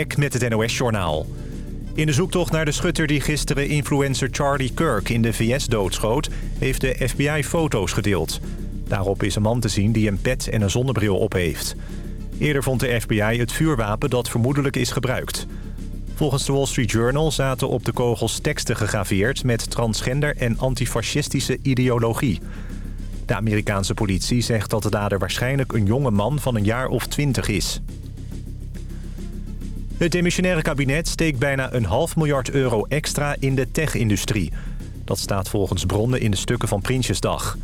Met het NOS-journaal. In de zoektocht naar de schutter die gisteren influencer Charlie Kirk in de VS doodschoot... heeft de FBI foto's gedeeld. Daarop is een man te zien die een pet en een zonnebril op heeft. Eerder vond de FBI het vuurwapen dat vermoedelijk is gebruikt. Volgens de Wall Street Journal zaten op de kogels teksten gegraveerd... met transgender en antifascistische ideologie. De Amerikaanse politie zegt dat de dader waarschijnlijk een jonge man van een jaar of twintig is. Het demissionaire kabinet steekt bijna een half miljard euro extra in de tech-industrie. Dat staat volgens bronnen in de stukken van Prinsjesdag.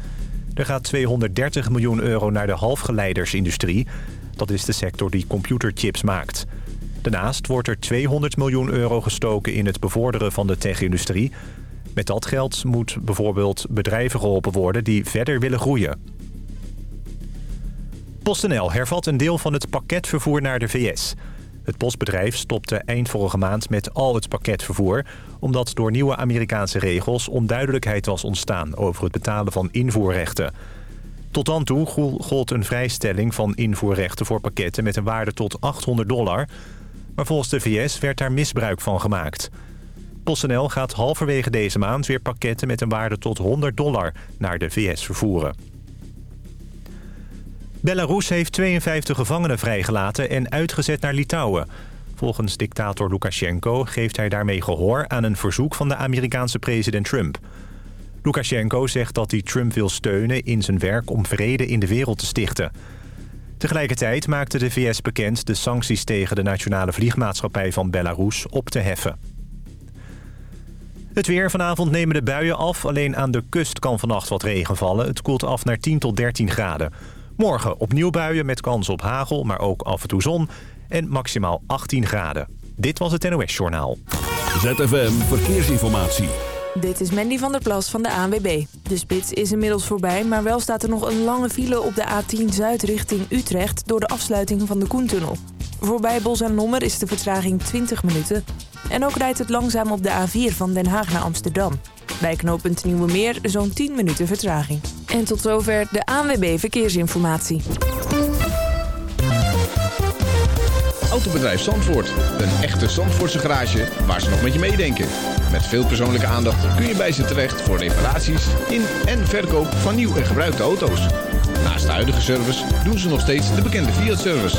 Er gaat 230 miljoen euro naar de halfgeleidersindustrie. Dat is de sector die computerchips maakt. Daarnaast wordt er 200 miljoen euro gestoken in het bevorderen van de tech-industrie. Met dat geld moet bijvoorbeeld bedrijven geholpen worden die verder willen groeien. PostNL hervat een deel van het pakketvervoer naar de VS. Het postbedrijf stopte eind vorige maand met al het pakketvervoer... omdat door nieuwe Amerikaanse regels onduidelijkheid was ontstaan... over het betalen van invoerrechten. Tot dan toe gold een vrijstelling van invoerrechten voor pakketten... met een waarde tot 800 dollar. Maar volgens de VS werd daar misbruik van gemaakt. PostNL gaat halverwege deze maand weer pakketten met een waarde tot 100 dollar naar de VS vervoeren. Belarus heeft 52 gevangenen vrijgelaten en uitgezet naar Litouwen. Volgens dictator Lukashenko geeft hij daarmee gehoor aan een verzoek van de Amerikaanse president Trump. Lukashenko zegt dat hij Trump wil steunen in zijn werk om vrede in de wereld te stichten. Tegelijkertijd maakte de VS bekend de sancties tegen de nationale vliegmaatschappij van Belarus op te heffen. Het weer. Vanavond nemen de buien af. Alleen aan de kust kan vannacht wat regen vallen. Het koelt af naar 10 tot 13 graden. Morgen opnieuw buien met kans op hagel, maar ook af en toe zon. En maximaal 18 graden. Dit was het NOS Journaal. ZFM Verkeersinformatie. Dit is Mandy van der Plas van de ANWB. De spits is inmiddels voorbij, maar wel staat er nog een lange file op de A10 Zuid richting Utrecht... door de afsluiting van de Koentunnel. Voorbij Bos en Lommer is de vertraging 20 minuten. En ook rijdt het langzaam op de A4 van Den Haag naar Amsterdam. Bij knooppunt Nieuwe Meer zo'n 10 minuten vertraging. En tot zover de ANWB Verkeersinformatie. Autobedrijf Zandvoort. Een echte Zandvoortse garage waar ze nog met je meedenken. Met veel persoonlijke aandacht kun je bij ze terecht voor reparaties in en verkoop van nieuw en gebruikte auto's. Naast de huidige service doen ze nog steeds de bekende Fiat-service.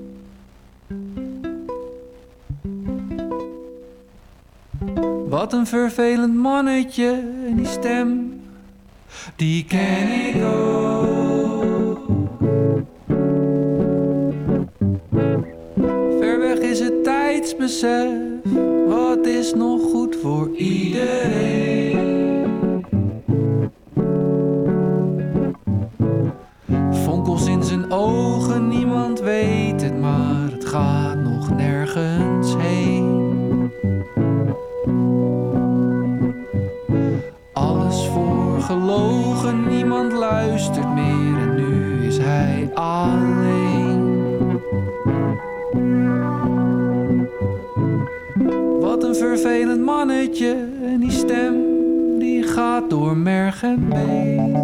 Wat een vervelend mannetje die stem, die ken ik ook. Ver weg is het tijdsbesef, wat is nog goed voor iedereen. Fonkels in zijn ogen, niemand weet het, maar het gaat nog nergens gelogen, niemand luistert meer en nu is hij alleen. Wat een vervelend mannetje en die stem die gaat door merg en been.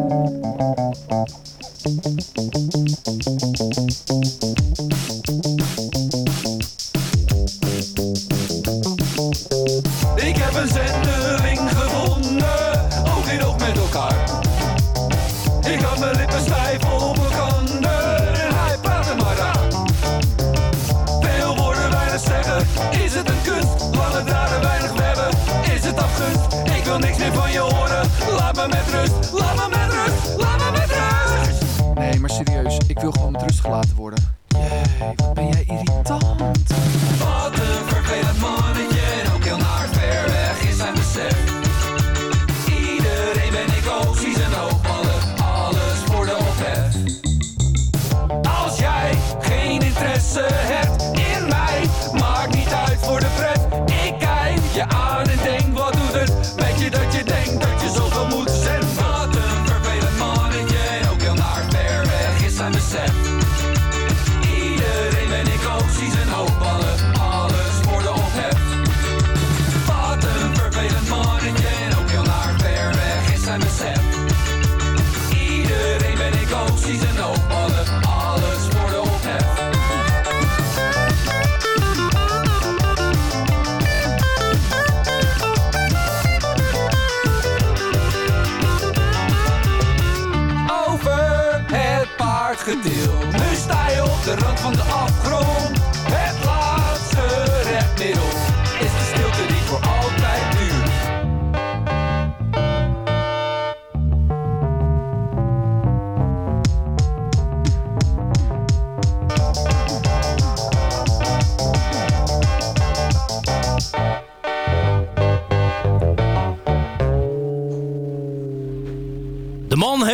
Nu sta je op de rand van de afgrond. Het laatste redmiddel is de stilte die voor al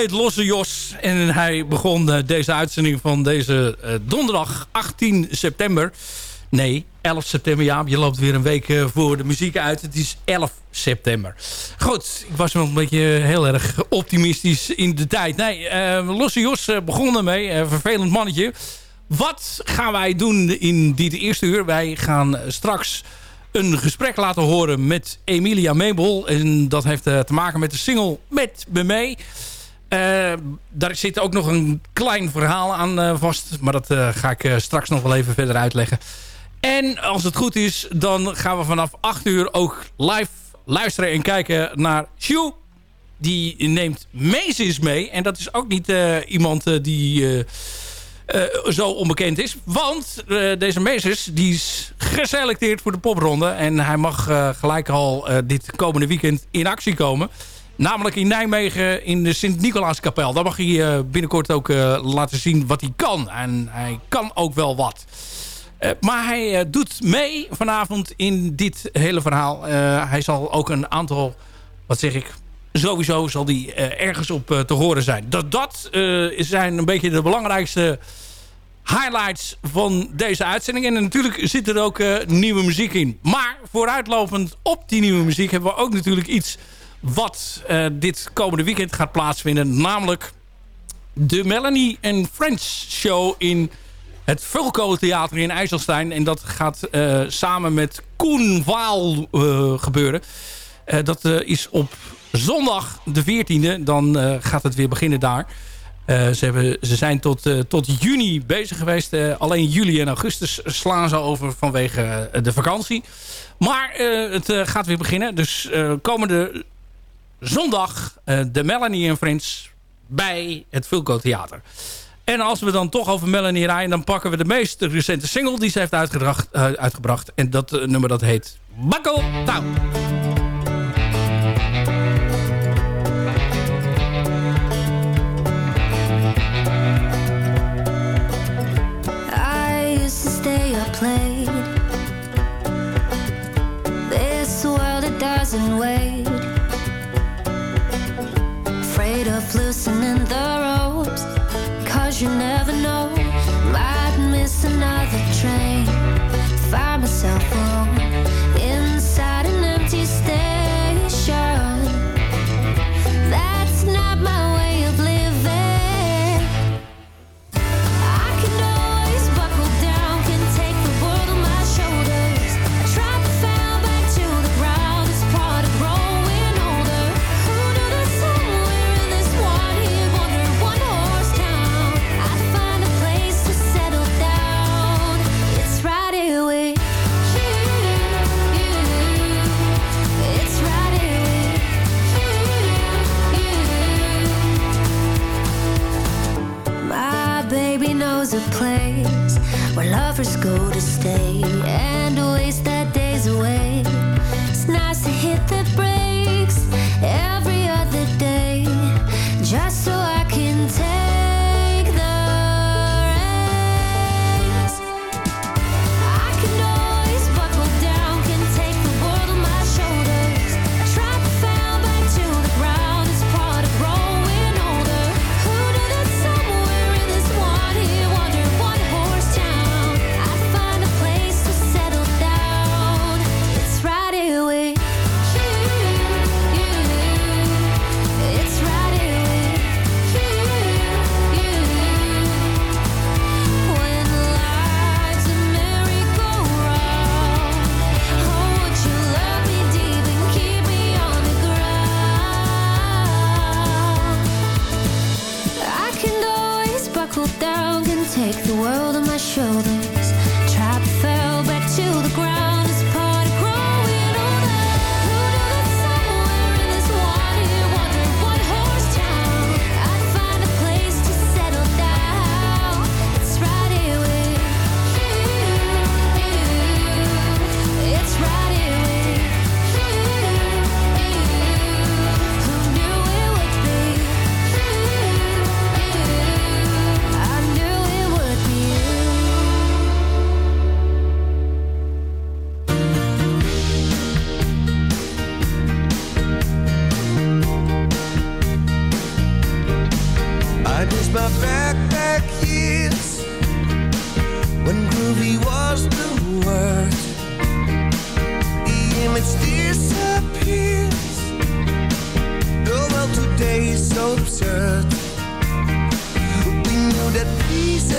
heet Losse Jos en hij begon deze uitzending van deze donderdag 18 september. Nee, 11 september. Ja, je loopt weer een week voor de muziek uit. Het is 11 september. Goed, ik was wel een beetje heel erg optimistisch in de tijd. Nee, Losse Jos begon ermee. vervelend mannetje. Wat gaan wij doen in dit eerste uur? Wij gaan straks een gesprek laten horen met Emilia Mabel. En dat heeft te maken met de single Met Me Mee. Uh, daar zit ook nog een klein verhaal aan uh, vast. Maar dat ga ik straks nog wel even verder uitleggen. En als het goed is, dan gaan we vanaf 8 uur ook live luisteren en kijken naar Shu. Die neemt Macy's mee. En dat is ook niet iemand die zo onbekend is. Want deze Meesters die is geselecteerd voor de popronde. En hij mag gelijk al dit komende weekend in actie komen. Namelijk in Nijmegen in de Sint-Nicolaaskapel. Daar mag hij binnenkort ook laten zien wat hij kan. En hij kan ook wel wat. maar hij doet mee vanavond in dit hele verhaal. hij zal ook een aantal, wat zeg ik, sowieso zal die ergens op te horen zijn. Dat, dat zijn een beetje de belangrijkste highlights van deze uitzending. En natuurlijk zit er ook nieuwe muziek in. Maar vooruitlopend op die nieuwe muziek hebben we ook natuurlijk iets wat uh, dit komende weekend gaat plaatsvinden. Namelijk de Melanie and Friends show in het Vulco Theater in IJsselstein. En dat gaat uh, samen met Koen Waal gebeuren. dat is op zondag de 14e. Dan gaat het weer beginnen daar. Ze, hebben, ze zijn tot, tot juni bezig geweest. Alleen juli en augustus slaan ze over vanwege de vakantie. Maar het gaat weer beginnen. Dus komende zondag de Melanie en Friends bij het Vulco Theater. En als we dan toch over Melanie rijden... dan pakken we de meest recente single die ze heeft uitgebracht. En dat nummer dat heet Buckle of loosening the ropes, cause you never a place where lovers go to stay and waste their days away. It's nice to hit the brakes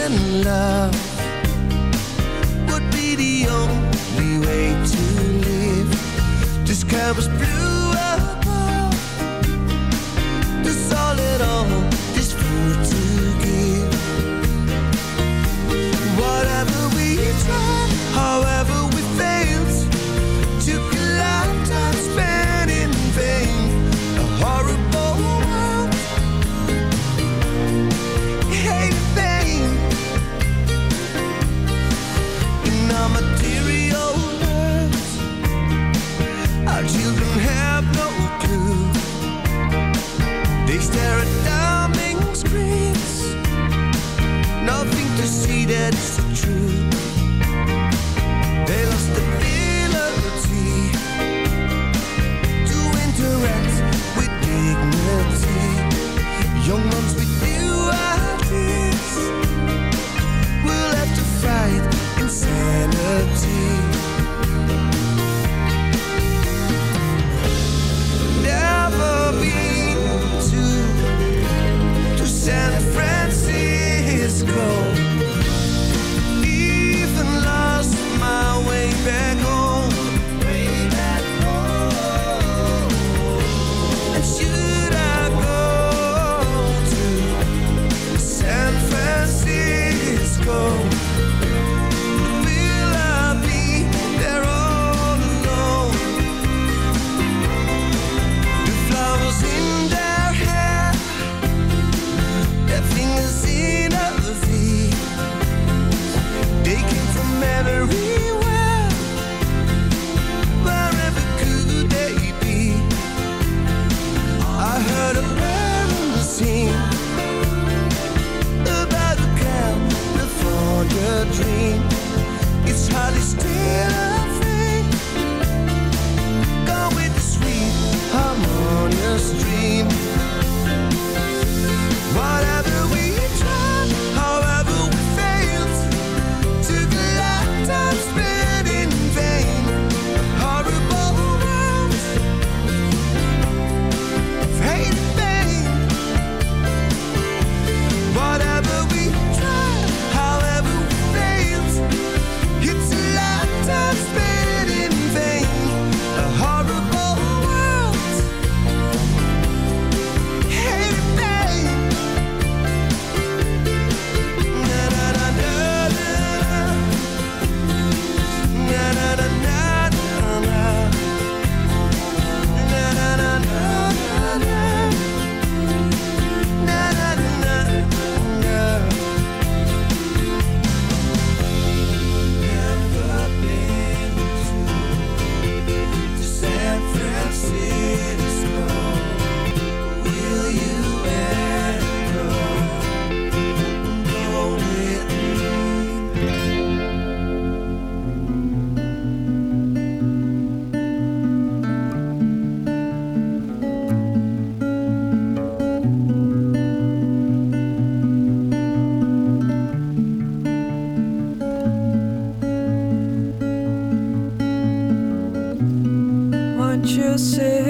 in love.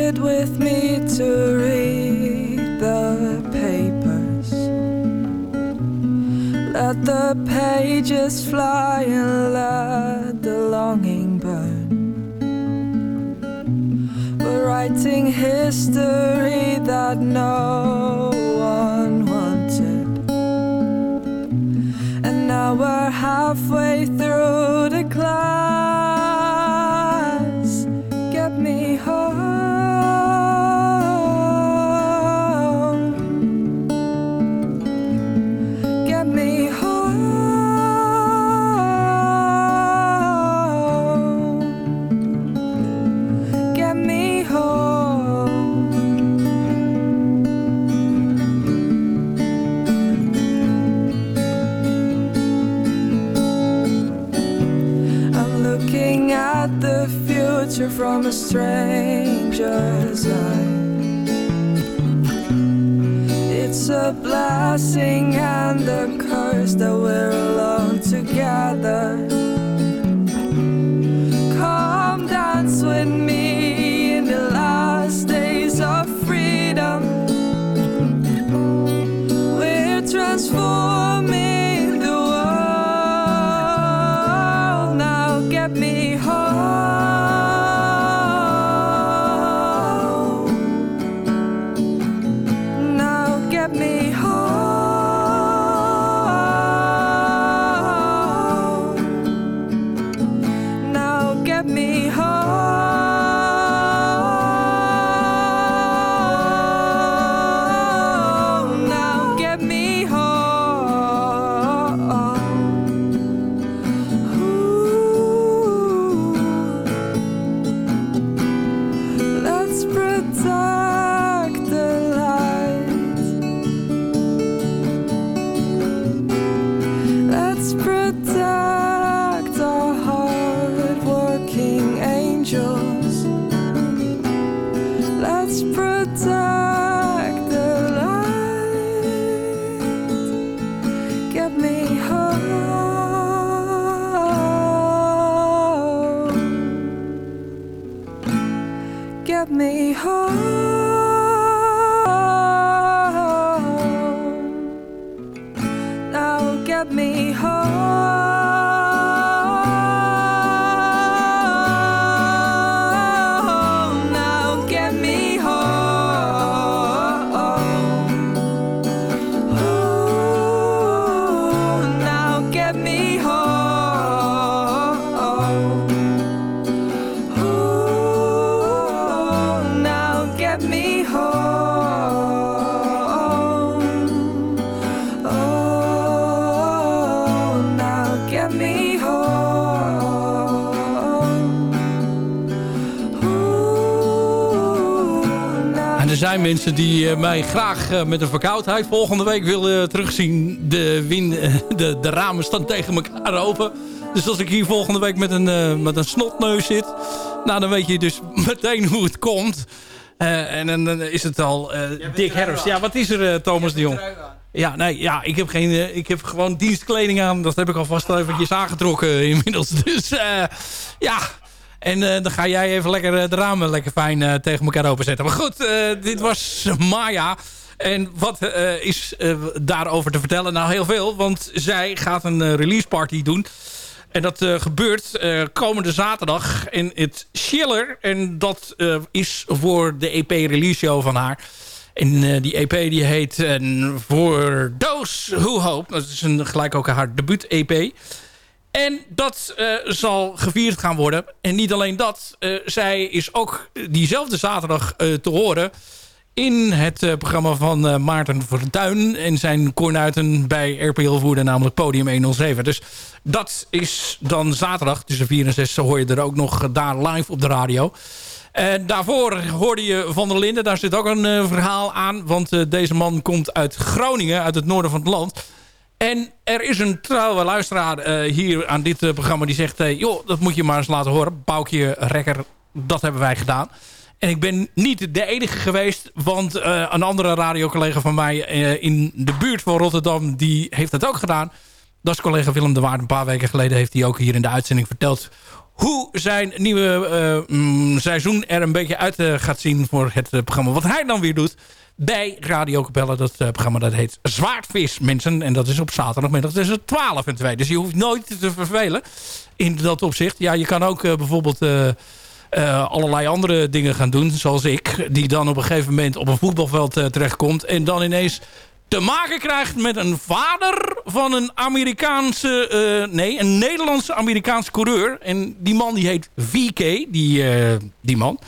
sit with me to read the papers. Let the pages fly and let the longing burn. We're writing history that no one wanted. And now we're halfway through the clouds. from a stranger's eye. It's a blessing and a curse that we're alone together. Zijn mensen die eh, mij graag eh, met een verkoudheid volgende week willen terugzien. De, win, eh, de, de ramen staan tegen elkaar open. Dus als ik hier volgende week met een, eh, met een snotneus zit... Nou, dan weet je dus meteen hoe het komt. Eh, en dan, is het al eh, dik herfst. Ja, wat is er, eh, Thomas de Jong? Ja, nee, ja, ik heb, geen, eh, ik heb gewoon dienstkleding aan. Dat heb ik alvast eventjes aangetrokken inmiddels. Dus eh, ja... En eh, dan ga jij even lekker eh, de ramen lekker fijn eh, tegen elkaar openzetten. Maar goed, dit was Maya. En wat is daarover te vertellen? Nou, heel veel. Want zij gaat een release party doen. En dat gebeurt komende zaterdag in het Schiller. En dat is voor de EP-release show van haar. En die EP die heet Voor Those Who Hope. Dat is een, gelijk ook haar debuut-EP. En dat eh, zal gevierd gaan worden. En niet alleen dat. eh, zij is ook diezelfde zaterdag eh, te horen... in het programma van Maarten Verduin... en zijn kornuiten bij RPL Voerder, namelijk Podium 107. Dus dat is dan zaterdag, tussen 4 en 6... hoor je er ook nog daar live op de radio. En daarvoor hoorde je Van der Linden. Daar zit ook een verhaal aan. Want deze man komt uit Groningen, uit het noorden van het land... En er is een trouwe luisteraar eh, hier aan dit eh, programma die zegt... eh, joh, dat moet je maar eens laten horen. Boukje Rekker, dat hebben wij gedaan. En ik ben niet de enige geweest... want een andere radiocollega van mij in de buurt van Rotterdam... die heeft dat ook gedaan. Dat is collega Willem de Waard. Een paar weken geleden heeft hij ook hier in de uitzending verteld... hoe zijn nieuwe mm, seizoen er een beetje uit gaat zien voor het programma. Wat hij dan weer doet bij Radio Capelle. Dat eh, programma dat heet Zwaardvis, mensen. En dat is op zaterdagmiddag tussen 12 en 2. Dus je hoeft nooit te vervelen in dat opzicht. Ja, je kan ook eh, bijvoorbeeld... eh, allerlei andere dingen gaan doen, zoals ik... die dan op een gegeven moment op een voetbalveld terechtkomt... en dan ineens te maken krijgt met een vader van een Amerikaanse... nee, een Nederlandse Amerikaanse coureur. En die man die heet VK, die, die man...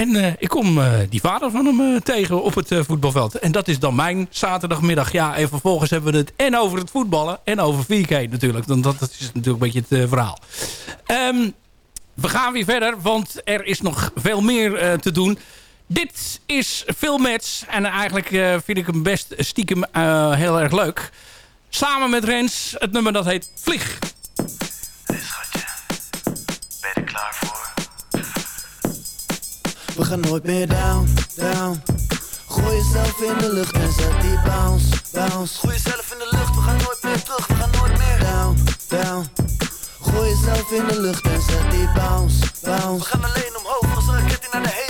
En eh, ik kom eh, die vader van hem eh, tegen op het voetbalveld. En dat is dan mijn zaterdagmiddag. Ja, en vervolgens hebben we het en over het voetballen en over 4K natuurlijk. Dan, dat, is natuurlijk een beetje het verhaal. Ehm, we gaan weer verder, want er is nog veel meer te doen. Dit is Filmmatch. En eigenlijk vind ik hem best stiekem heel erg leuk. Samen met Rens, het nummer dat heet Vlieg. Gaan nooit meer down, down. Gooi jezelf in de lucht en zet die bounce, bounce. Gooi jezelf in de lucht, we gaan nooit meer terug, we gaan nooit meer down, down. Gooi jezelf in de lucht en zet die bounce, bounce. We gaan alleen omhoog als een raket die naar de hemel.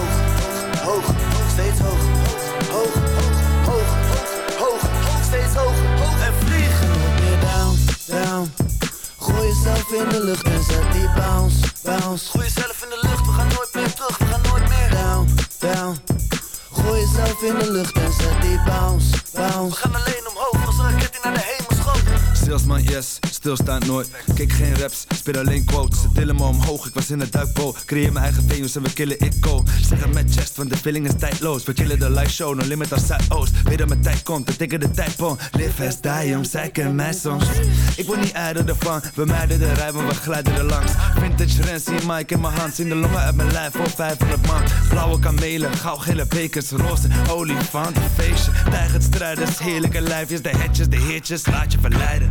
Hoog, hoog, steeds hoog. Hoog, hoog, hoog, hoog, steeds hoog, hoog en vliegen. Meer down, down. Gooi jezelf in de lucht en zet die bounce, bounce. Gooi jezelf in de lucht, we gaan nooit meer terug, we gaan nooit meer down, down. Gooi jezelf in de lucht en zet die bounce, bounce. We gaan alleen omhoog als een raket die naar de hemel. Salesman, yes, stilstaand nooit. Kijk geen raps, speel alleen quotes. Ze tillen me omhoog, ik was in het duikboot. Creëer mijn eigen venues en we killen ik go. Zeg het met chest, want de feeling is tijdloos. We killen de live show, no limit als Zuidoost. Weet dat mijn tijd komt, we tikken de tijdpon. Live as die, om kennen mij soms. Ik word niet ijder ervan, we mijden de rij, maar we glijden er langs. Vintage Rens, zie Mike in mijn hand. Zien de longen uit mijn lijf voor 500 man. Blauwe kamelen, gauwgele bekers, roze olifant, feestje. Tijgert strijders, heerlijke lijfjes, de hetjes, de heertjes, laat je verleiden.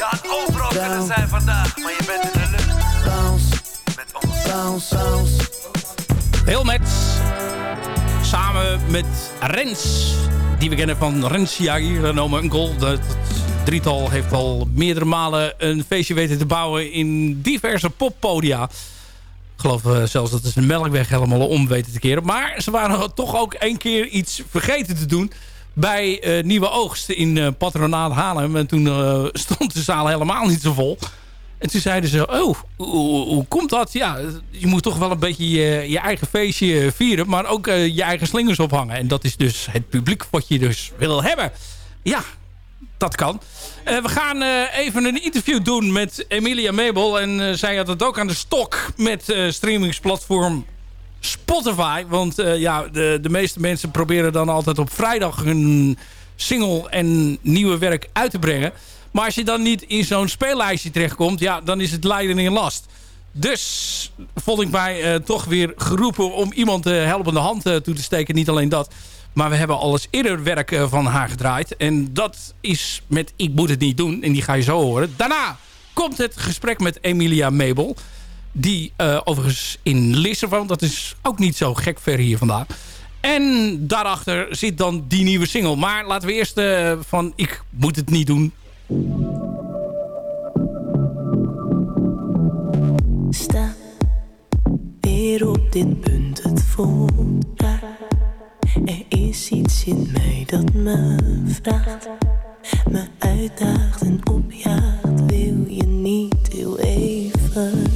Je had overal kunnen zijn vandaag, maar je bent in de lucht. Bounce. Met ons. Bounce, bounce. Wilmets. Samen met Rens. Die we kennen van Rens Jair, No Uncle. Dat drietal heeft al meerdere malen een feestje weten te bouwen in diverse poppodia. Ik geloof uh, zelfs dat ze de Melkweg helemaal om weten te keren. Maar ze waren toch ook een keer iets vergeten te doen bij uh, Nieuwe Oogst in uh, Patronaat Haarlem. En toen stond de zaal helemaal niet zo vol. En toen zeiden ze, oh, hoe, komt dat? Ja, je moet toch wel een beetje je, je eigen feestje vieren... maar ook je eigen slingers ophangen. En dat is dus het publiek wat je dus wil hebben. Ja, dat kan. We gaan even een interview doen met Emilia Mabel. En zij had het ook aan de stok met streamingsplatform Spotify. Want ja, de, de meeste mensen proberen dan altijd op vrijdag hun single en nieuwe werk uit te brengen. Maar als je dan niet in zo'n speellijstje terechtkomt, ja, dan is het lijden in last. Dus vond ik mij toch weer geroepen om iemand de helpende hand toe te steken. Niet alleen dat. Maar we hebben al eens eerder werk eh, van haar gedraaid. En dat is met Ik moet het niet doen. En die ga je zo horen. Daarna komt het gesprek met Emilia Mabel. Die uh, overigens in Lisse woont. Dat is ook niet zo gek ver hier vandaan. En daarachter zit dan die nieuwe single. Maar laten we eerst uh, van Ik moet het niet doen. Sta weer op dit punt. Het voelt er is iets in mij dat me vraagt, me uitdaagt en opjaagt. Wil je niet heel even?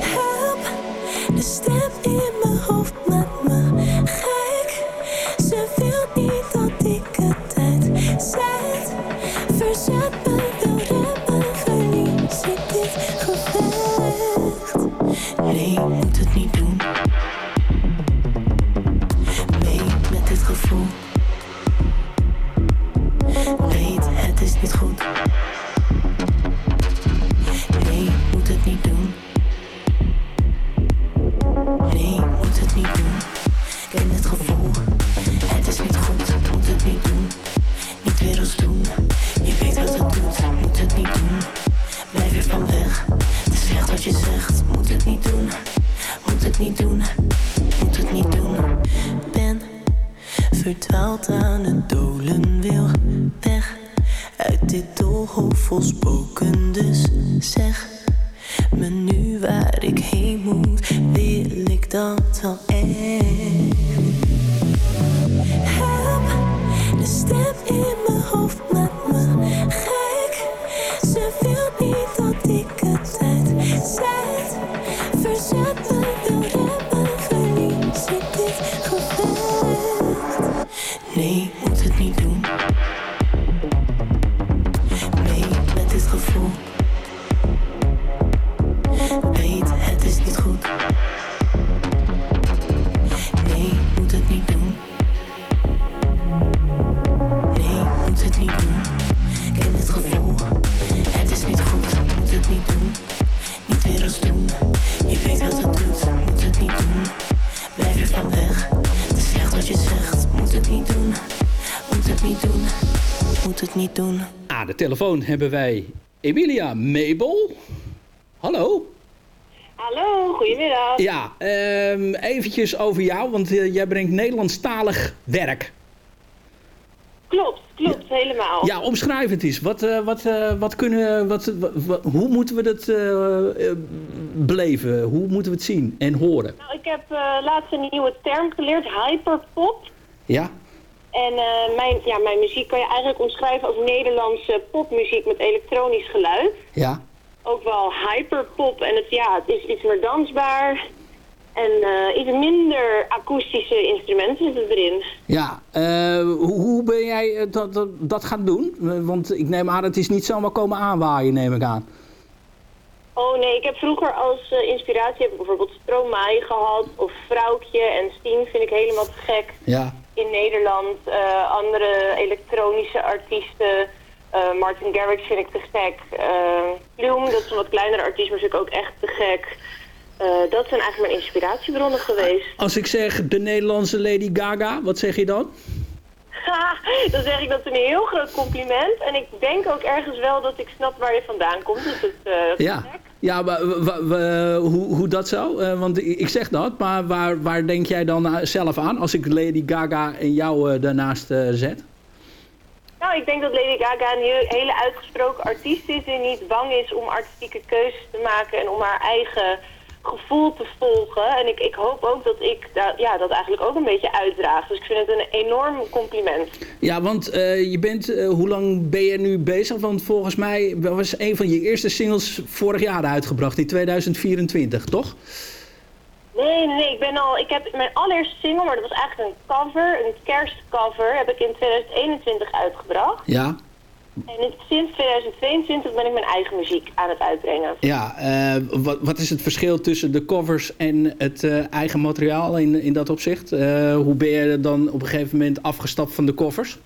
Help, de stem in mijn hoofd telefoon hebben wij Emilia Mabel. Hallo. Hallo, goedemiddag. Ja, um, eventjes over jou, want uh, jij brengt Nederlandstalig werk. Klopt, klopt, helemaal. Ja, omschrijf het eens. Wat, eh, wat, eh, wat kunnen, wat, wat- hoe moeten we dat eh, eh, beleven? Hoe moeten we het zien en horen? Nou, ik heb eh, laatst een nieuwe term geleerd, hyperpop. Ja? En eh, mijn, ja, mijn muziek kan je eigenlijk omschrijven als Nederlandse popmuziek met elektronisch geluid. Ja. Ook wel hyperpop en het, ja, het is iets meer dansbaar. En eh, iets minder akoestische instrumenten zitten erin. Ja, eh, hoe, hoe ben jij dat, dat, dat gaan doen? Want ik neem aan, het is niet zomaar komen aanwaaien, neem ik aan. Oh nee, ik heb vroeger als inspiratie heb ik bijvoorbeeld Stromae gehad. Of Vrouwtje en Steen vind ik helemaal te gek. Ja. In Nederland. eh, andere elektronische artiesten. eh, Martin Garrix vind ik te gek. Uh, Bloom, dat is een wat kleinere artiest, maar vind ik ook echt te gek. Eh, dat zijn eigenlijk mijn inspiratiebronnen geweest. Als ik zeg de Nederlandse Lady Gaga, wat zeg je dan? Ha, dan zeg ik dat is een heel groot compliment. En ik denk ook ergens wel dat ik snap waar je vandaan komt. Dus het, eh, Ja, ja wa- hoe, hoe dat zo? Eh, want ik zeg dat, maar waar, waar denk jij dan eh, zelf aan als ik Lady Gaga en jou eh, daarnaast eh, zet? Nou, ik denk dat Lady Gaga een hele uitgesproken artiest is die niet bang is om artistieke keuzes te maken en om haar eigen gevoel te volgen. En ik, ik hoop ook dat ik da- ja, dat eigenlijk ook een beetje uitdraag. Dus ik vind het een enorm compliment. Ja, want eh, je bent, eh, hoe lang ben je nu bezig? Want volgens mij was een van je eerste singles vorig jaar uitgebracht, in 2024, toch? Nee, nee, nee, ik ben al, ik heb mijn allereerste single, maar dat was eigenlijk een cover, een kerstcover, heb ik in 2021 uitgebracht. Ja. En sinds 2022 ben ik mijn eigen muziek aan het uitbrengen. Ja, eh, wat, wat is het verschil tussen de covers en het eh, eigen materiaal in, in dat opzicht? Eh, hoe ben je dan op een gegeven moment afgestapt van de covers?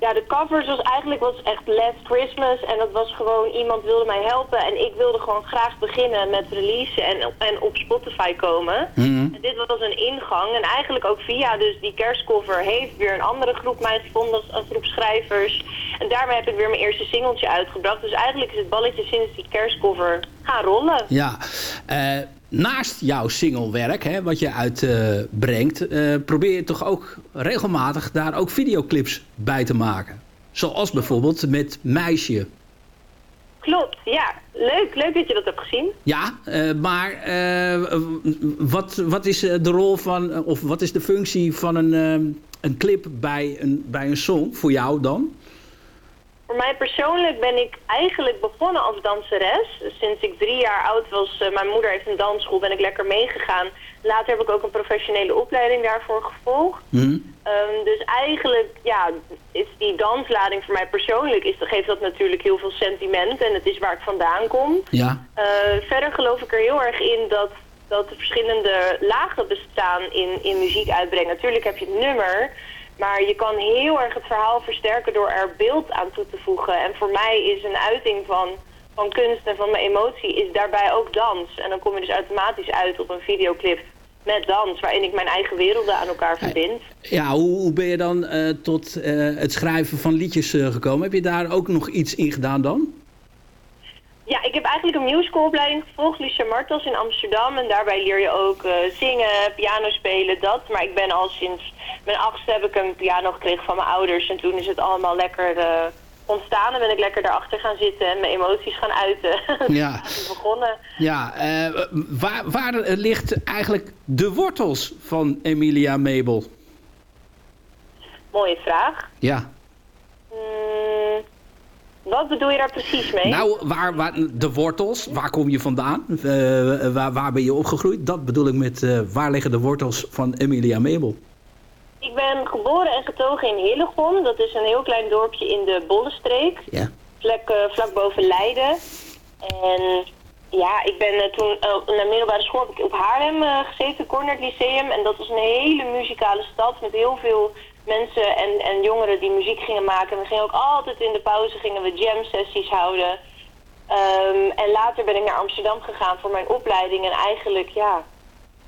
Ja, de covers was eigenlijk was echt Last Christmas en dat was gewoon iemand wilde mij helpen en ik wilde gewoon graag beginnen met release en, en op Spotify komen. En dit was een ingang en eigenlijk ook via dus die kerstcover heeft weer een andere groep mij gevonden als een groep schrijvers. En daarmee heb ik weer mijn eerste singeltje uitgebracht. Dus eigenlijk is het balletje sinds die kerstcover gaan rollen. Ja, eh, naast jouw singlewerk, hè, wat je uitbrengt, eh, probeer je toch ook regelmatig daar ook videoclips bij te maken. Zoals bijvoorbeeld met Meisje. Klopt, ja. Leuk, leuk dat je dat hebt gezien. Ja, eh, maar eh, wat, wat is eh, de rol van, of wat is de functie van een, eh, een clip bij een, bij een song voor jou dan? Voor mij persoonlijk ben ik eigenlijk begonnen als danseres. Sinds ik drie jaar oud was, eh, mijn moeder heeft een dansschool, ben ik lekker meegegaan. Later heb ik ook een professionele opleiding daarvoor gevolgd. Ehm, dus eigenlijk ja, is die danslading voor mij persoonlijk, is, geeft dat natuurlijk heel veel sentiment en het is waar ik vandaan kom. Ja. Eh, verder geloof ik er heel erg in dat, dat er verschillende lagen bestaan in, in muziek uitbrengen. Natuurlijk heb je het nummer, maar je kan heel erg het verhaal versterken door er beeld aan toe te voegen. En voor mij is een uiting van, van kunst en van mijn emotie is daarbij ook dans. En dan kom je dus automatisch uit op een videoclip met dans, waarin ik mijn eigen werelden aan elkaar verbind. Ja, hoe, hoe ben je dan eh, tot eh, het schrijven van liedjes eh, gekomen? Heb je daar ook nog iets in gedaan dan? Ja, ik heb eigenlijk een musicalopleiding gevolgd, Lucia Martels in Amsterdam. En daarbij leer je ook eh, zingen, piano spelen, dat. Maar ik ben al sinds mijn achtste heb ik een piano gekregen van mijn ouders. En toen is het allemaal lekker eh, ontstaan. En ben ik lekker daarachter gaan zitten en mijn emoties gaan uiten. Ja. Begonnen. Ja, eh, waar, waar ligt eigenlijk de wortels van Emilia Mabel? Mooie vraag. Ja. Hmm, wat bedoel je daar precies mee? Nou, waar, waar, de wortels, waar kom je vandaan? Eh, waar, waar ben je opgegroeid? Dat bedoel ik met eh, waar liggen de wortels van Emilia Mabel? Ik ben geboren en getogen in Hillegom. Dat is een heel klein dorpje in de Bollenstreek. Ja. Vlak, eh, vlak boven Leiden. En ja, ik ben toen naar middelbare school heb ik op Haarlem gezeten, Cornert Lyceum. En dat was een hele muzikale stad met heel veel mensen en, en jongeren die muziek gingen maken. En we gingen ook altijd in de pauze gingen we jam sessies houden. Ehm, en later ben ik naar Amsterdam gegaan voor mijn opleiding. En eigenlijk, ja,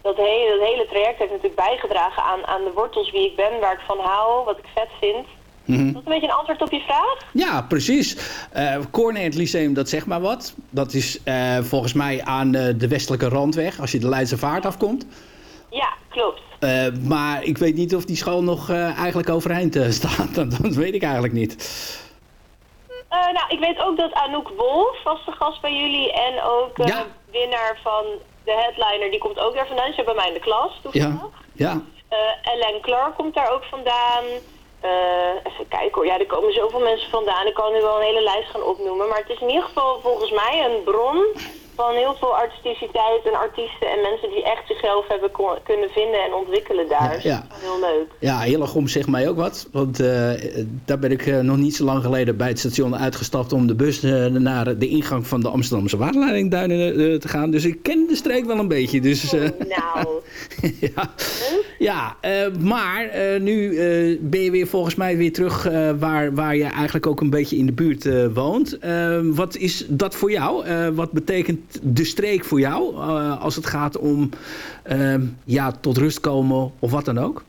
dat hele, dat hele traject heeft natuurlijk bijgedragen aan, aan de wortels wie ik ben, waar ik van hou, wat ik vet vind. Mhm. Dat is een beetje een antwoord op je vraag? Ja, precies. Eh Cornet Lyceum, dat zegt maar wat. Dat is eh, volgens mij aan eh, de westelijke randweg, als je de Leidse Vaart afkomt. Klopt. Eh, maar ik weet niet of die school nog eh, eigenlijk overeind eh, staat. Dat, dat weet ik eigenlijk niet. Nou, ik weet ook dat Anouk Wolf was de gast bij jullie. En ook Ja. winnaar van de headliner, die komt ook daar vandaan. Ze hebben bij mij in de klas toevallig. Ja, ja. Ellen Clark komt daar ook vandaan. Even kijken hoor. Ja, er komen zoveel mensen vandaan. Ik kan nu wel een hele lijst gaan opnoemen. Maar het is in ieder geval volgens mij een bron van heel veel artisticiteit en artiesten en mensen die echt zichzelf hebben kunnen vinden en ontwikkelen daar. Ja, wel heel leuk. Ja, Hillegom zegt mij ook wat. Want eh, daar ben ik eh, nog niet zo lang geleden bij het station uitgestapt... om de bus eh, naar de ingang van de Amsterdamse waterleidingduinen te gaan. Dus ik ken de streek wel een beetje. Dus, eh, Nou, ja, ja maar nu ben je weer volgens mij weer terug... waar, waar je eigenlijk ook een beetje in de buurt woont. Wat is dat voor jou? Wat betekent de streek voor jou... eh, als het gaat om eh, ja, tot rust komen of wat dan ook?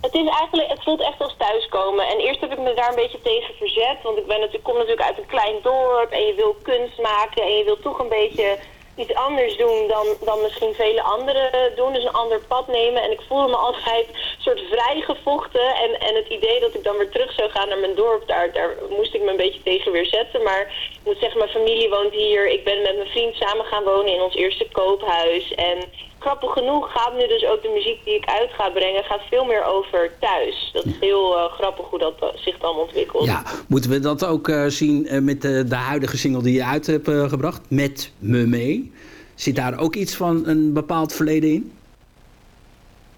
Het is eigenlijk, het voelt echt als thuiskomen. En eerst heb ik me daar een beetje tegen verzet. Want ik ben natuurlijk, kom natuurlijk uit een klein dorp en je wil kunst maken en je wil toch een beetje iets anders doen dan, dan misschien vele anderen doen. Dus een ander pad nemen. En ik voelde me altijd een soort vrijgevochten. En, en het idee dat ik dan weer terug zou gaan naar mijn dorp, daar, daar moest ik me een beetje tegen weer zetten. Maar ik moet zeggen, mijn familie woont hier. Ik ben met mijn vriend samen gaan wonen in ons eerste koophuis. En grappig genoeg gaat nu dus ook de muziek die ik uit ga brengen, gaat veel meer over thuis. Dat is heel eh, grappig hoe dat eh, zich dan ontwikkelt. Ja, moeten we dat ook eh, zien met de, de huidige single die je uit hebt gebracht? Met me mee. Zit daar ook iets van een bepaald verleden in?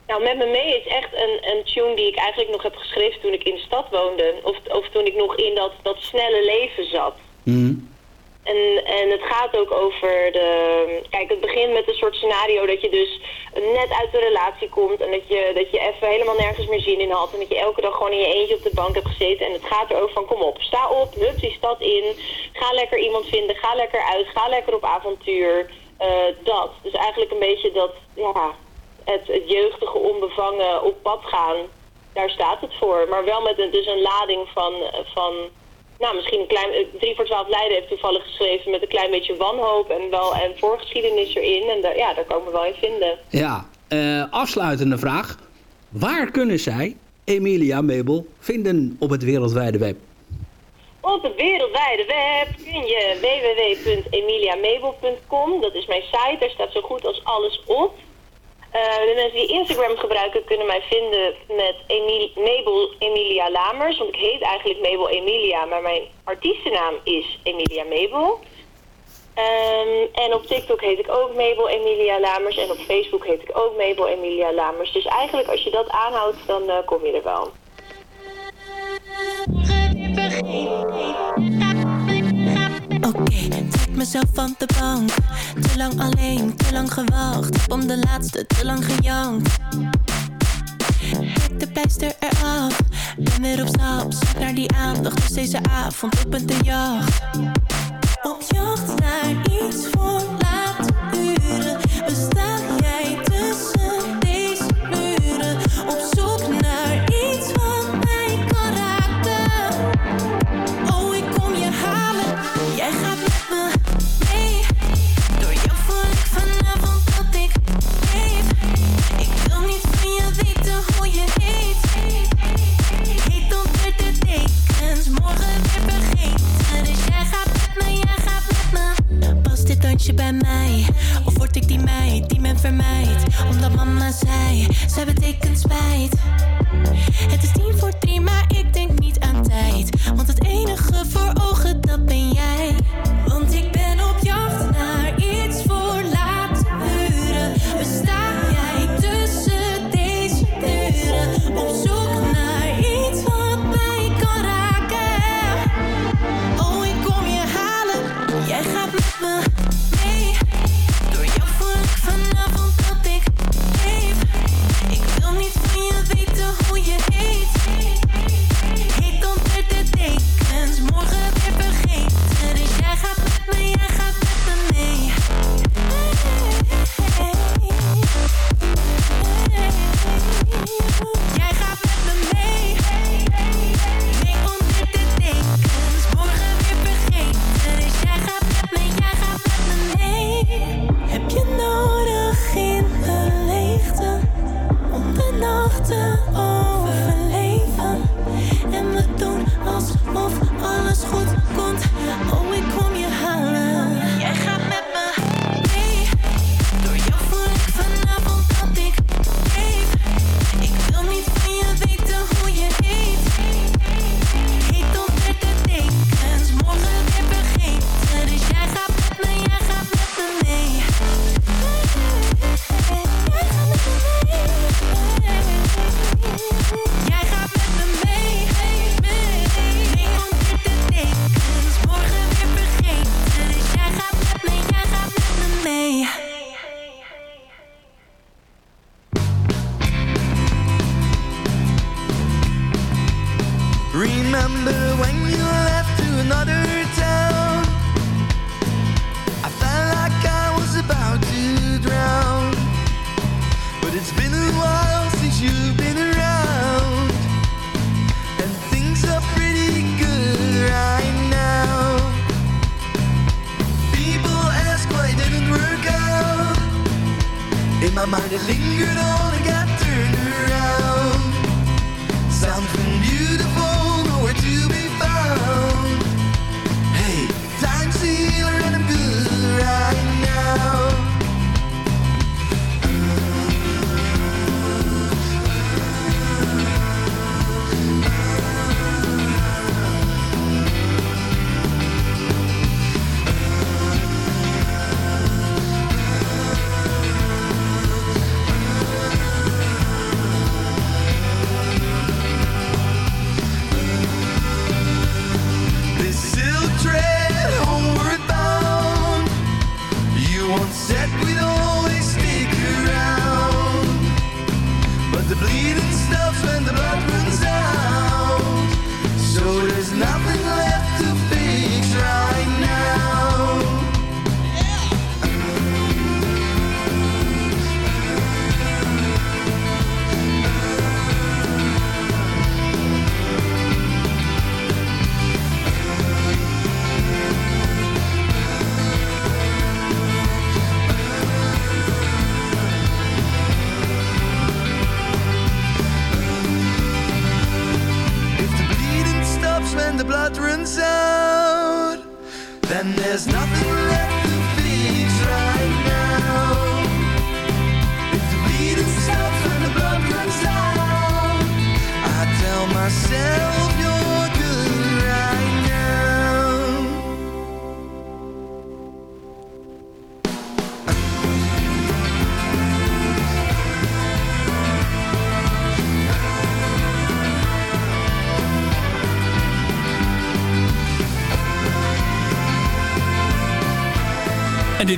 Nou, Met Me Mee is echt een, een tune die ik eigenlijk nog heb geschreven toen ik in de stad woonde. Of, of toen ik nog in dat, dat snelle leven zat. En, en het gaat ook over de... Kijk, het begint met een soort scenario dat je dus net uit de relatie komt... en dat je, dat je even helemaal nergens meer zin in had... en dat je elke dag gewoon in je eentje op de bank hebt gezeten... en het gaat erover van kom op, sta op, hup die stad in... ga lekker iemand vinden, ga lekker uit, ga lekker op avontuur. Eh, dat. Dus eigenlijk een beetje dat, ja, het, het jeugdige onbevangen op pad gaan... daar staat het voor. Maar wel met een, dus een lading van... van nou, misschien een klein... eh, Drie voor twaalf Leiden heeft toevallig geschreven met een klein beetje wanhoop en wel en voorgeschiedenis erin. En daar, ja, daar ik me wel in vinden. Ja, eh, afsluitende vraag. Waar kunnen zij Emilia Mabel vinden op het wereldwijde web? Op het wereldwijde web kun je www.emiliamabel.com. Dat is mijn site, daar staat zo goed als alles op. Eh, de mensen die Instagram gebruiken kunnen mij vinden met Emil Mabel Emilia Lamers. Want ik heet eigenlijk Mabel Emilia, maar mijn artiestennaam is Emilia Mabel. Ehm, en op TikTok heet ik ook Mabel Emilia Lamers. En op Facebook heet ik ook Mabel Emilia Lamers. Dus eigenlijk als je dat aanhoudt, dan eh, kom je er wel. Oké, mezelf van de bank. Te lang alleen, te lang gewacht. Om de laatste, te lang gejankt. Trek de pleister eraf. Ben weer op stap, zoek naar die aandacht. Dus deze avond op een de jacht. Op jacht naar iets voor laat uren. Besta jij tussen deze muren? Op zoek naar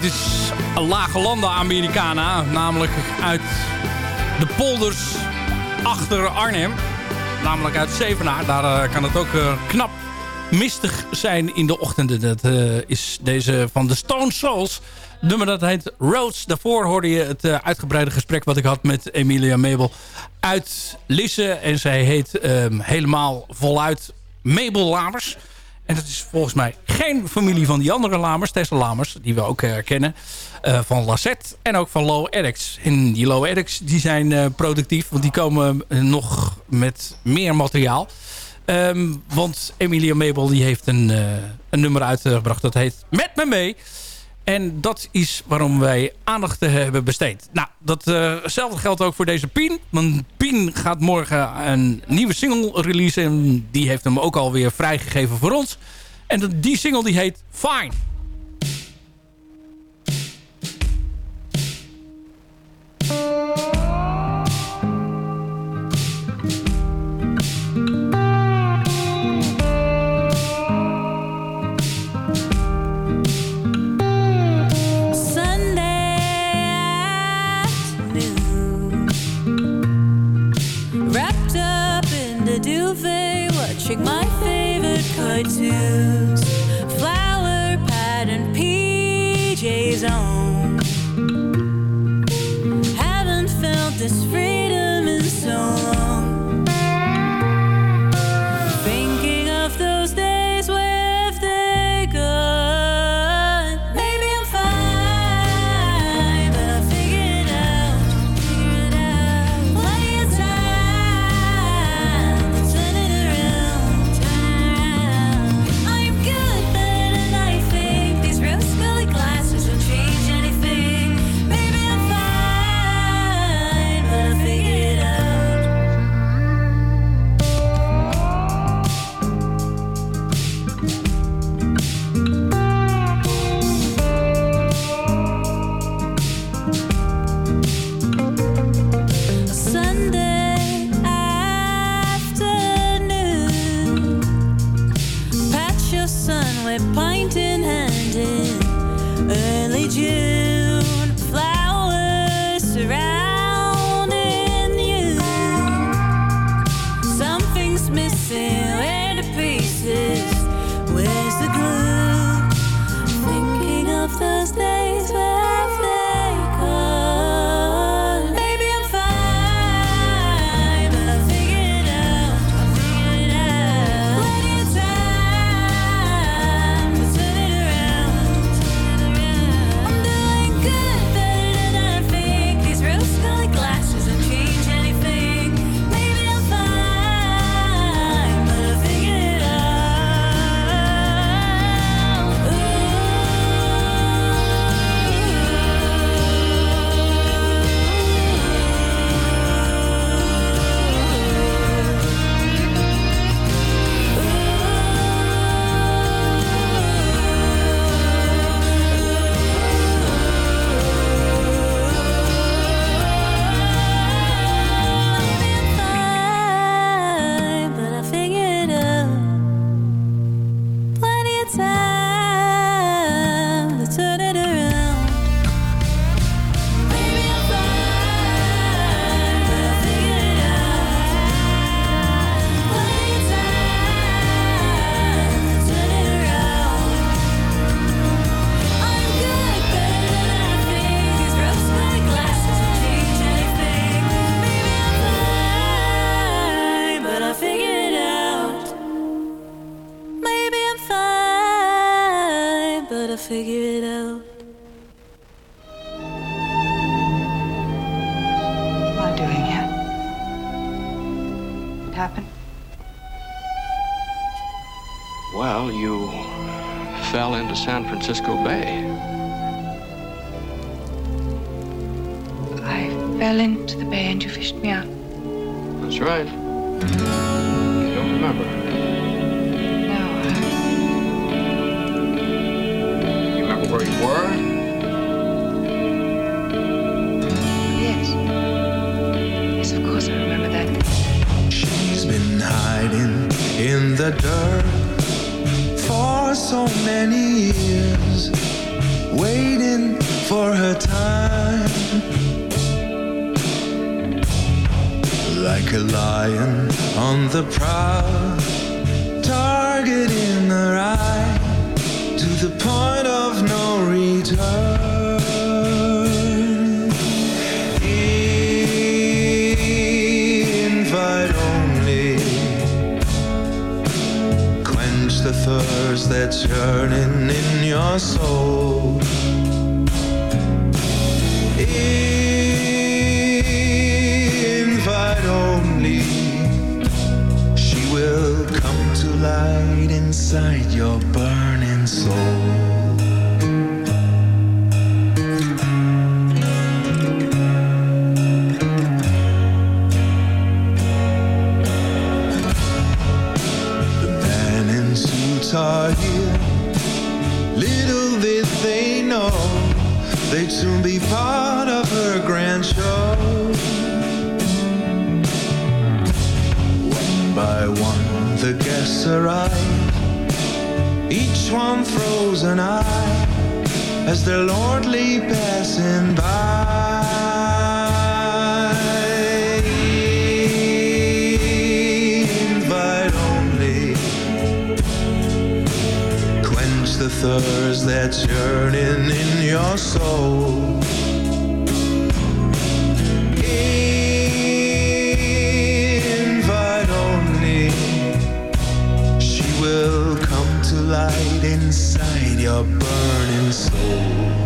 dit is een lage landen Americana. Namelijk uit de polders achter Arnhem. Namelijk uit Zevenaar. Daar eh, kan het ook eh, knap mistig zijn in de ochtenden. Dat eh, is deze van de Stone Souls. Nummer dat heet Roads. Daarvoor hoorde je het uitgebreide gesprek wat ik had met Emilia Mabel uit Lisse. En zij heet ehm, helemaal voluit Mabel Lamers. En dat is volgens mij geen familie van die andere Lamers, Tessa Lamers, die we ook eh, kennen. eh, van Lassette en ook van Low Addicts. En die Low Addicts die zijn eh, productief, want die komen eh, nog met meer materiaal. Ehm, want Emilia Mabel die heeft een, eh, een nummer uitgebracht dat heet Met Me Mee. En dat is waarom wij aandacht eh, hebben besteed. Nou, datzelfde geldt ook voor deze Pien. Want Pien gaat morgen een nieuwe single releasen. En die heeft hem ook alweer vrijgegeven voor ons. En die single die heet Fine. Francisco Bay. I fell into the bay and you fished me out. That's right. You don't remember. No, You remember where you were? yes. Yes, of for her time. Like a lion on the prowl, target in her eye, to the point of no return. Invite only quench the thirst that's yearning in your soul. Inside your burning soul. The man in suits are here. Little did they know they'd soon be part of her grand show. One by one, the guests arrive. One an eye as they're lordly passing by. Invite only quench the thirst that's yearning in your soul. Light inside your burning soul.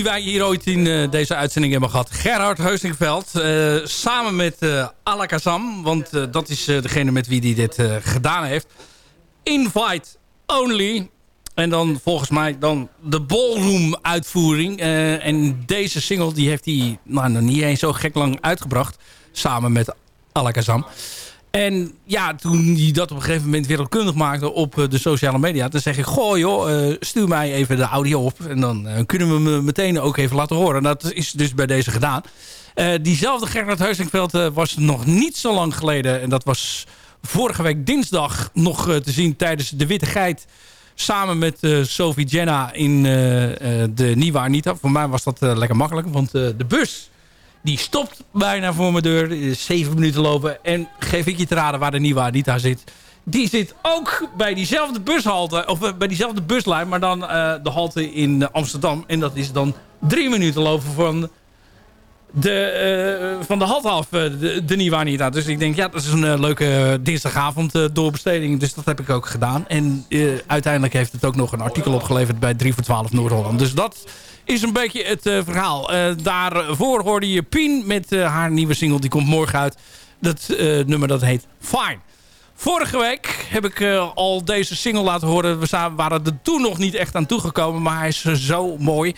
Die wij hier ooit in eh, deze uitzending hebben gehad. Gerhard Heusingveld. eh, samen met eh Alakazam. Want dat is degene met wie hij dit gedaan heeft. Invite Only. En dan volgens mij dan de ballroom uitvoering. En deze single die heeft hij nou, nog niet eens zo gek lang uitgebracht. Samen met Alakazam. En ja, toen hij dat op een gegeven moment wereldkundig maakte op eh, de sociale media... dan zeg ik, goh joh, eh, stuur mij even de audio op. En dan eh, kunnen we me meteen ook even laten horen. En dat is dus bij deze gedaan. Diezelfde Gerard Heusingveld eh, was nog niet zo lang geleden... en dat was vorige week dinsdag nog te zien tijdens de Witte Geit... samen met Sophie Jenna in de Nieuwe Anita. Voor mij was dat lekker makkelijk, want de bus die stopt bijna voor mijn deur. Zeven minuten lopen. En geef ik je te raden waar de nieuwe Anita zit. Die zit ook bij diezelfde bushalte. Of eh, bij diezelfde buslijn. Maar dan eh, de halte in eh, Amsterdam. En dat is dan drie minuten lopen van de, eh, van de halte af. de, de nieuwe. Dus ik denk, ja, dat is een leuke dinsdagavond doorbesteding. Dus dat heb ik ook gedaan. En uiteindelijk heeft het ook nog een artikel opgeleverd bij 3 voor 12 Noord-Holland. Dus dat is een beetje het eh, verhaal. Eh, daarvoor hoorde je Pien met eh, haar nieuwe single. Die komt morgen uit. Dat nummer dat heet Fine. Vorige week heb ik al deze single laten horen. We waren er toen nog niet echt aan toegekomen. Maar hij is zo mooi.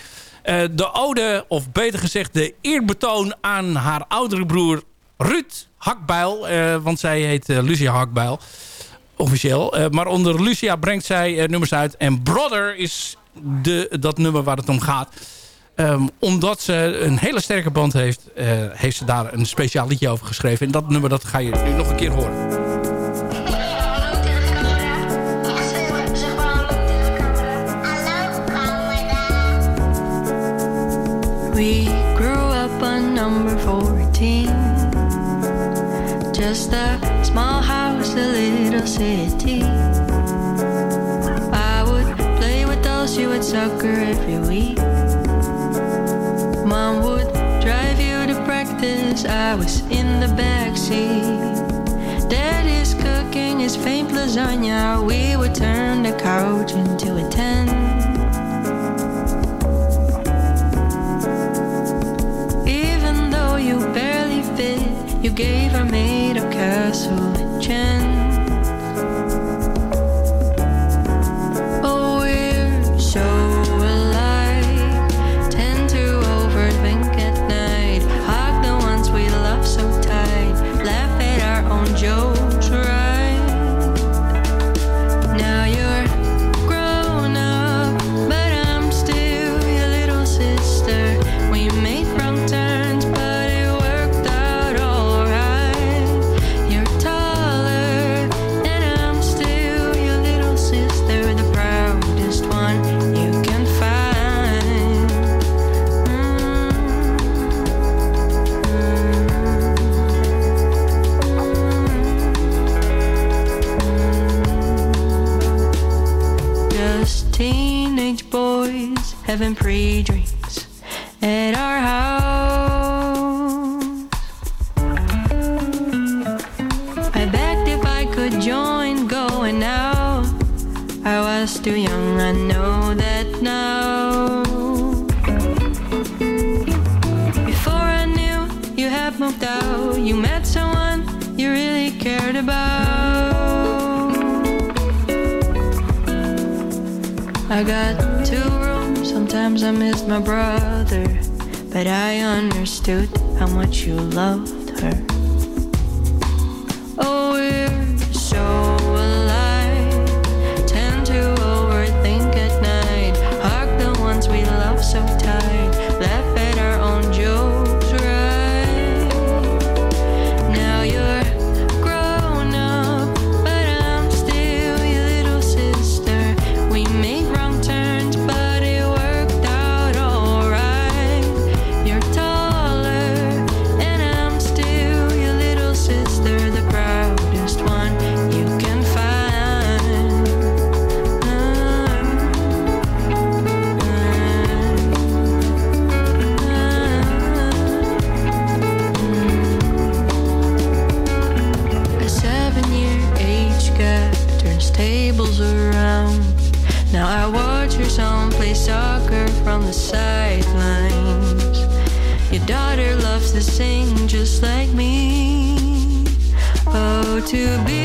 De ode, of beter gezegd de eerbetoon aan haar oudere broer Ruud Hakbuil. eh, want zij heet Lucia Hakbuil. Officieel. Maar onder Lucia brengt zij nummers uit. En Brother is de, dat nummer waar het om gaat. Ehm, omdat ze een hele sterke band heeft, eh, heeft ze daar een speciaal liedje over geschreven. En dat nummer dat ga je nu nog een keer horen. We grew up on number 14. Just a small house, a little city. Would soccer every week. Mom would drive you to practice, I was in the backseat. Daddy's cooking his faint lasagna. We would turn the couch into a tent. Even though you barely fit, you gave her made of castle a chance. To be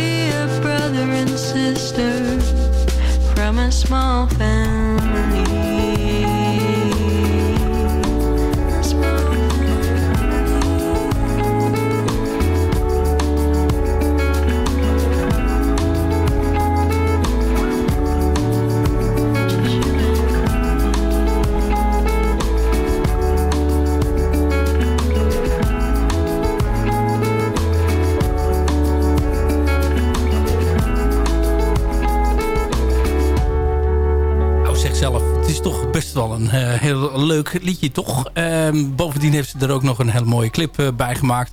leuk liedje, toch? Ehm, bovendien heeft ze er ook nog een hele mooie clip eh, bij gemaakt.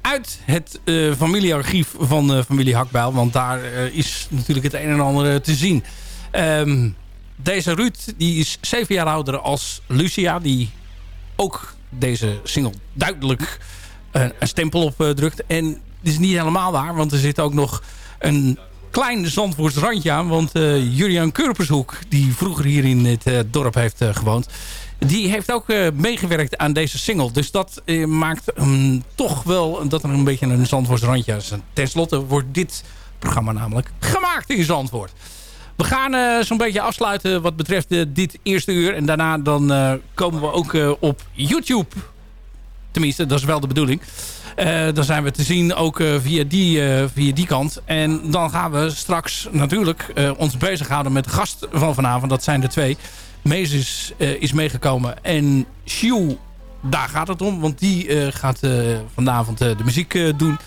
Uit het eh, familiearchief van eh, familie Hakbijl. Want daar is natuurlijk het een en ander te zien. Ehm, deze Ruud die is zeven jaar ouder als Lucia. Die ook deze single duidelijk een stempel op drukt. En dit is niet helemaal waar. Want er zit ook nog een klein Zandvoorts randje aan. Want Julian Kurpershoek, die vroeger hier in het dorp heeft gewoond... die heeft ook eh, meegewerkt aan deze single. Dus dat eh, maakt toch wel dat er een beetje een Zandvoorts randje is. En Ten slotte wordt dit programma namelijk gemaakt in Zandvoort. We gaan eh, zo'n beetje afsluiten wat betreft dit eerste uur. En daarna dan komen we ook op YouTube. Tenminste, dat is wel de bedoeling. Dan zijn we te zien ook via, die, via die kant. En dan gaan we straks natuurlijk ons bezighouden met de gast van vanavond. Dat zijn de twee. Mees is, eh, is meegekomen. En Sjoe, daar gaat het om. Want die eh, gaat eh, vanavond de muziek doen.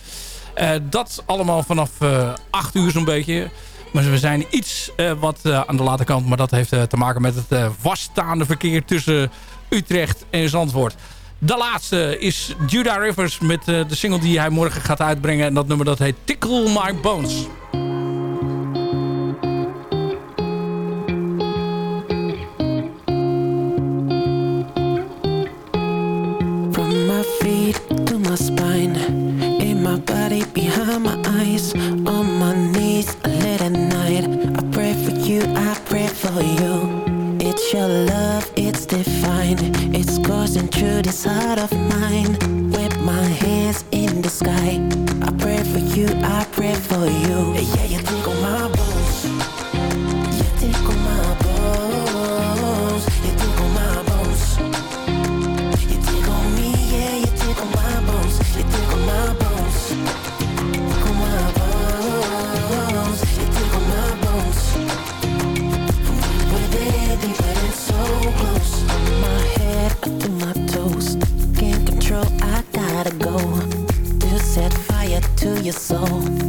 Dat allemaal vanaf eh 8 uur zo'n beetje. Maar we zijn iets wat aan de late kant. Maar dat heeft te maken met het vaststaande verkeer tussen Utrecht en Zandvoort. De laatste is Judah Rivers met de single die hij morgen gaat uitbrengen. En dat nummer dat heet Tickle My Bones. My eyes, on my knees, late at night. I pray for you, I pray for you. It's your love, it's divine. It's coursing through this heart of mine. With my hands in the sky, I pray for you, I pray for you. Yeah, you your soul.